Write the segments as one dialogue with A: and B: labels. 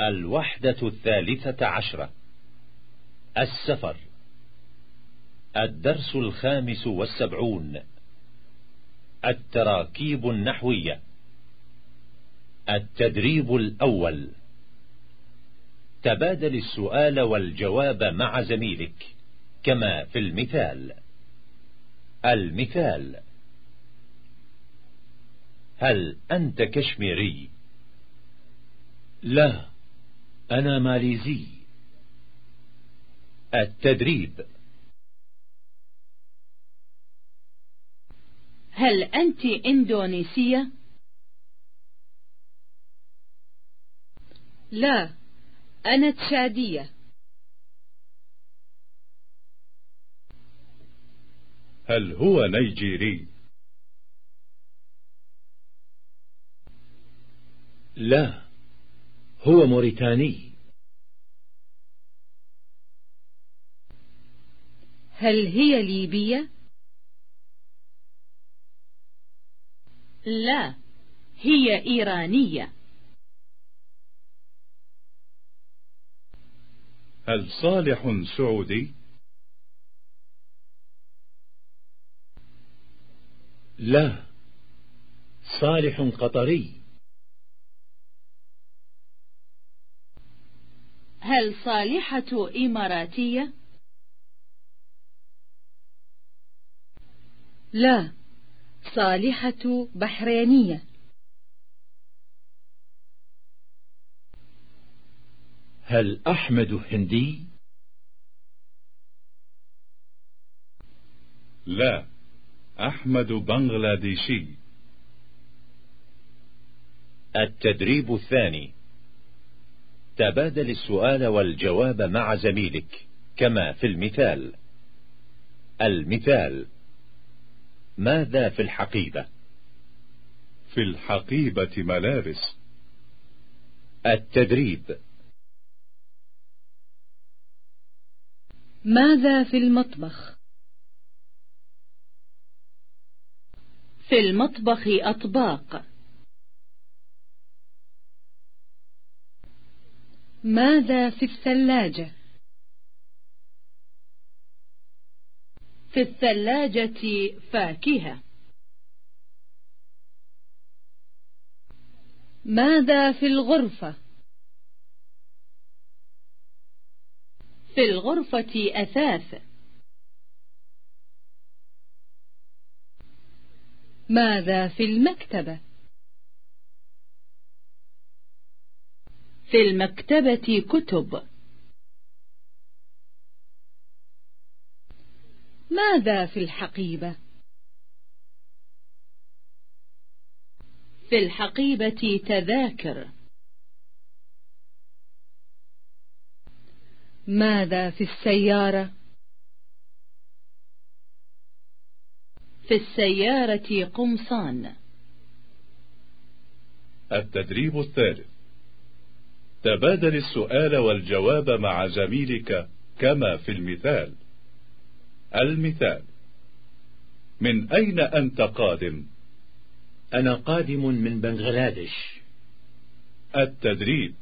A: الوحدة الثالثة عشرة. السفر. الدرس الخامس والسبعون. التراكيب النحوية. التدريب الأول. تبادل السؤال والجواب مع زميلك كما في المثال. المثال. هل أنت كشميري؟
B: لا أنا ماليزي
A: التدريب
C: هل أنت إندونيسية؟ لا أنا تشادية
B: هل هو نيجيري؟ لا هو موريتاني
C: هل هي ليبية؟ لا هي إيرانية
B: هل صالح سعودي؟ لا صالح قطري
C: هل صالحة إماراتية؟ لا صالحة بحرينية
B: هل أحمد هندي؟ لا أحمد بنغلاديشي
A: التدريب الثاني تبادل السؤال والجواب مع زميلك كما في المثال. المثال ماذا في الحقيبة؟
B: في الحقيبة ملابس.
A: التدريب
C: ماذا في المطبخ؟ في المطبخ أطباق. ماذا في الثلاجة؟ في الثلاجة فاكهة. ماذا في الغرفة؟ في الغرفة أثاث. ماذا في المكتبة؟ في المكتبة كتب. ماذا في الحقيبة؟ في الحقيبة تذاكر. ماذا في السيارة؟ في السيارة قمصان.
B: التدريب الثالث. تبادل السؤال والجواب مع زميلك كما في المثال. المثال. من أين أنت قادم؟
D: أنا قادم من بنغلاديش.
B: التدريب.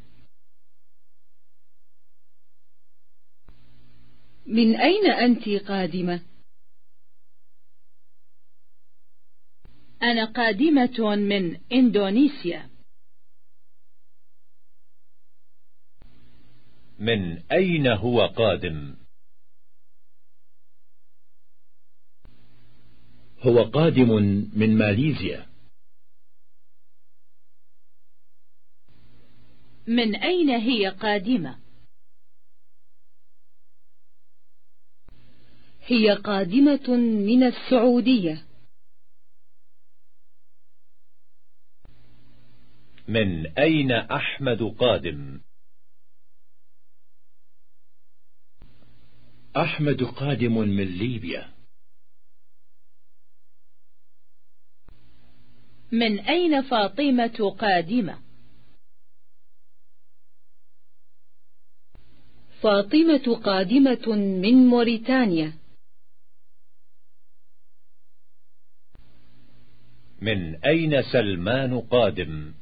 C: من أين أنت قادمة؟ أنا قادمة من إندونيسيا.
A: من أين هو قادم؟
D: هو قادم من ماليزيا.
C: من أين هي قادمة؟ هي قادمة من السعودية.
A: من أين أحمد قادم؟
D: أحمد قادم من ليبيا.
C: من أين فاطمة قادمة؟ فاطمة قادمة من موريتانيا.
A: من أين سلمان قادم؟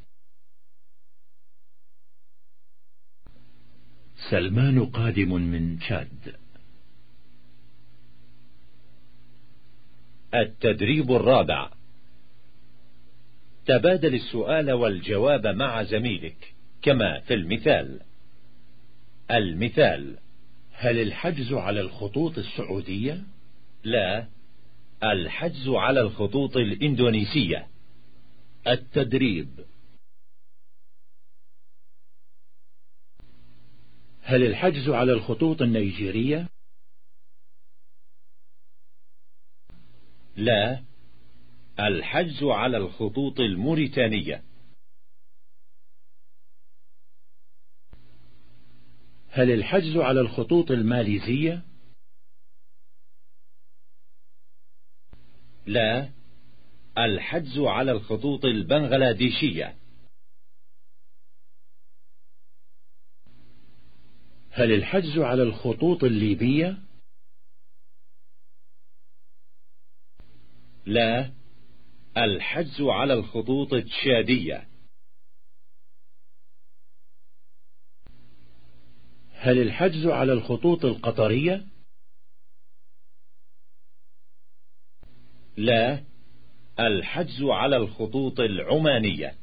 D: سلمان قادم من تشاد.
A: التدريب الرابع تبادل السؤال والجواب مع زميلك كما في المثال المثال
D: هل الحجز على الخطوط السعودية؟
A: لا الحجز على الخطوط الإندونيسية
D: التدريب هل الحجز على الخطوط النيجيرية؟
A: لا الحجز على الخطوط الموريتانية
D: هل الحجز على الخطوط الماليزية؟
A: لا الحجز على الخطوط البنغلاديشية
D: هل الحجز على الخطوط الليبية؟
A: لا الحجز على الخطوط التشادية
D: هل الحجز على الخطوط القطرية؟
A: لا الحجز على الخطوط العمانية